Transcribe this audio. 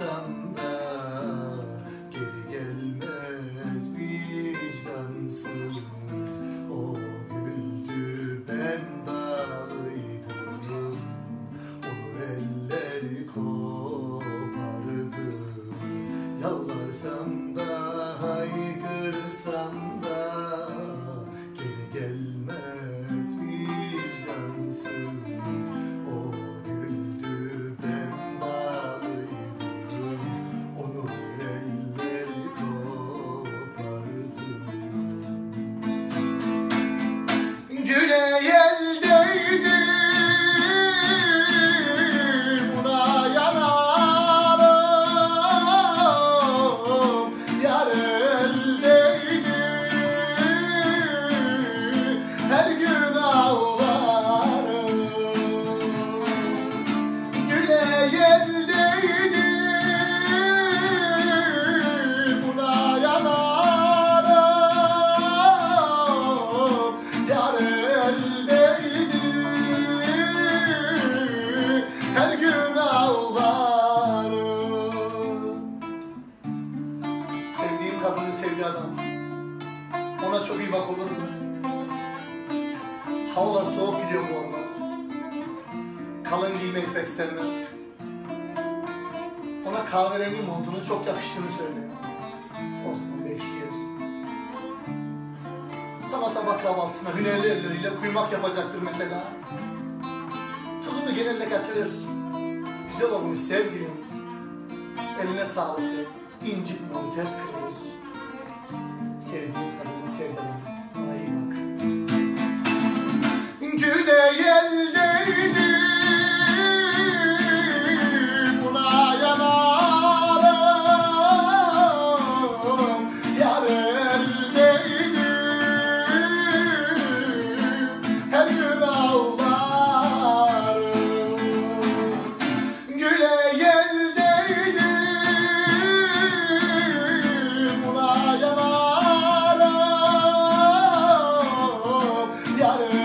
Bıraksam da geri gelmez vicdansız. O güldü ben bağlıydım Onu eller kopardı. Yalvarsam da haykırsam da sevdiği adam Ona çok iyi bak olur mu? Havalar soğuk gidiyor bu aralar Kalın giymeyi pek sevmez Ona kahverengi montunun çok yakıştığını söyle O zaman bekliyoruz Sabah sabah kahvaltısına hünerli elleriyle kuymak yapacaktır mesela. Tuzunu genelde kaçırır. Güzel olmuş sevgilim. Eline sağlık onu tez kırılır. Sevdiğim kadını sevdim. 나를